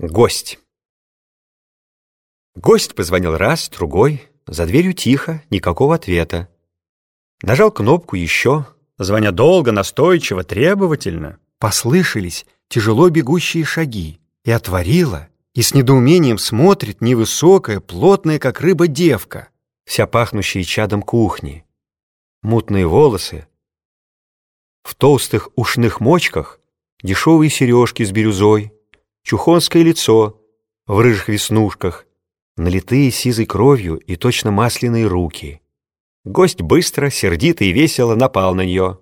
Гость. Гость позвонил раз, другой. За дверью тихо, никакого ответа. Нажал кнопку еще, звоня долго, настойчиво, требовательно. Послышались тяжело бегущие шаги. И отворила, и с недоумением смотрит невысокая, плотная, как рыба, девка, вся пахнущая чадом кухни. Мутные волосы. В толстых ушных мочках дешевые сережки с бирюзой, чухонское лицо в рыжих веснушках, налитые сизой кровью и точно масляные руки. Гость быстро, сердито и весело напал на нее.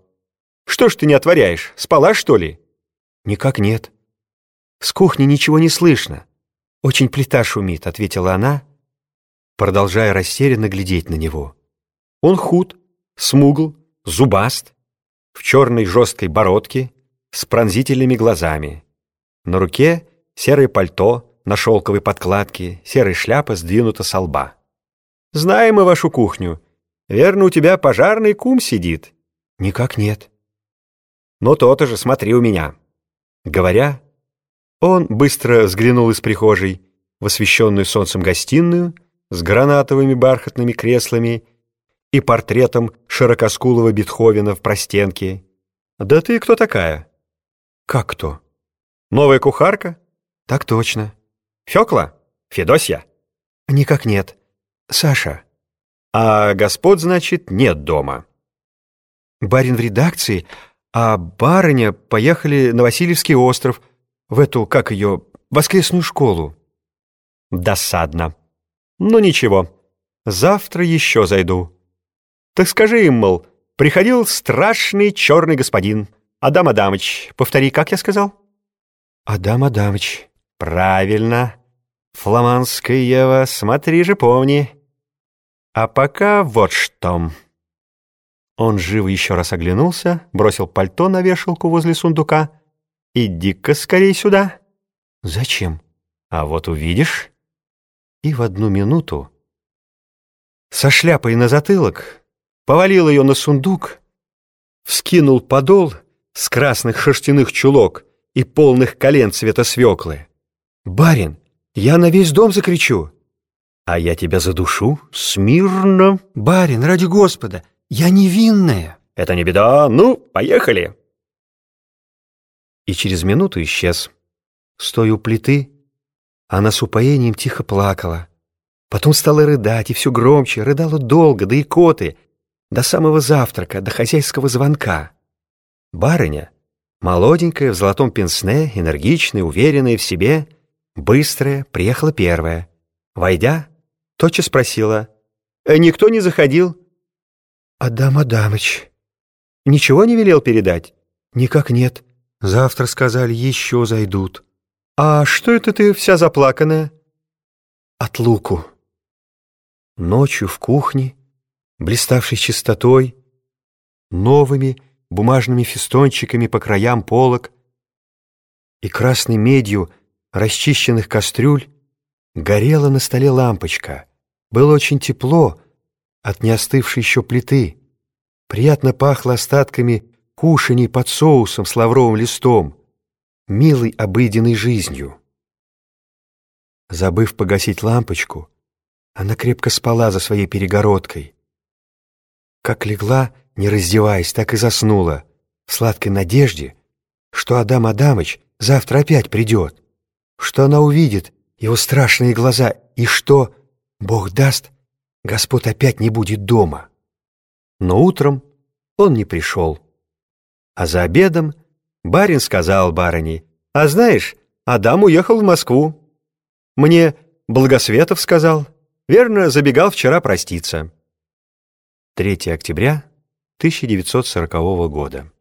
«Что ж ты не отворяешь? Спала, что ли?» «Никак нет». «С кухни ничего не слышно. Очень плита шумит», — ответила она, продолжая растерянно глядеть на него. Он худ, смугл, зубаст, в черной жесткой бородке, с пронзительными глазами. На руке серое пальто на шелковой подкладке, серая шляпа сдвинута со лба. «Знаем мы вашу кухню. Верно, у тебя пожарный кум сидит?» «Никак нет». «Ну, то-то же, смотри у меня». Говоря, он быстро взглянул из прихожей в освещенную солнцем гостиную с гранатовыми бархатными креслами и портретом широкоскулого Бетховена в простенке. «Да ты кто такая?» «Как кто?» «Новая кухарка?» «Так точно». «Фёкла? Федосья?» «Никак нет. Саша». «А господ, значит, нет дома?» «Барин в редакции, а барыня поехали на Васильевский остров, в эту, как ее, воскресную школу». «Досадно. Ну ничего, завтра еще зайду. Так скажи им, мол, приходил страшный черный господин. Адам Адамыч, повтори, как я сказал?» «Адам Адамыч». «Правильно. Фламандская Ева, смотри же, помни. А пока вот что». Он живо еще раз оглянулся, бросил пальто на вешалку возле сундука. «Иди-ка скорей сюда». «Зачем?» «А вот увидишь». И в одну минуту со шляпой на затылок повалил ее на сундук, вскинул подол с красных шерстяных чулок и полных колен цвета свеклы. «Барин, я на весь дом закричу!» «А я тебя задушу? Смирно!» «Барин, ради Господа, я невинная!» «Это не беда, ну, поехали!» И через минуту исчез. Стоя у плиты, она с упоением тихо плакала. Потом стала рыдать, и все громче, рыдала долго, до икоты, до самого завтрака, до хозяйского звонка. Барыня, молоденькая, в золотом пенсне, энергичная, уверенная в себе, Быстрая приехала первая. Войдя, тотчас спросила. «Э, «Никто не заходил?» «Адам Адамыч». «Ничего не велел передать?» «Никак нет. Завтра, сказали, еще зайдут». «А что это ты вся заплаканная?» «От луку». Ночью в кухне, блиставшей чистотой, новыми бумажными фестончиками по краям полок и красной медью расчищенных кастрюль горела на столе лампочка. Было очень тепло от неостывшей еще плиты. Приятно пахло остатками кушаний под соусом с лавровым листом, милой обыденной жизнью. Забыв погасить лампочку, она крепко спала за своей перегородкой. Как легла, не раздеваясь, так и заснула, в сладкой надежде, что Адам Адамыч завтра опять придет что она увидит его страшные глаза и что, Бог даст, Господь опять не будет дома. Но утром он не пришел. А за обедом барин сказал барыне, «А знаешь, Адам уехал в Москву. Мне Благосветов сказал, верно, забегал вчера проститься». 3 октября 1940 года.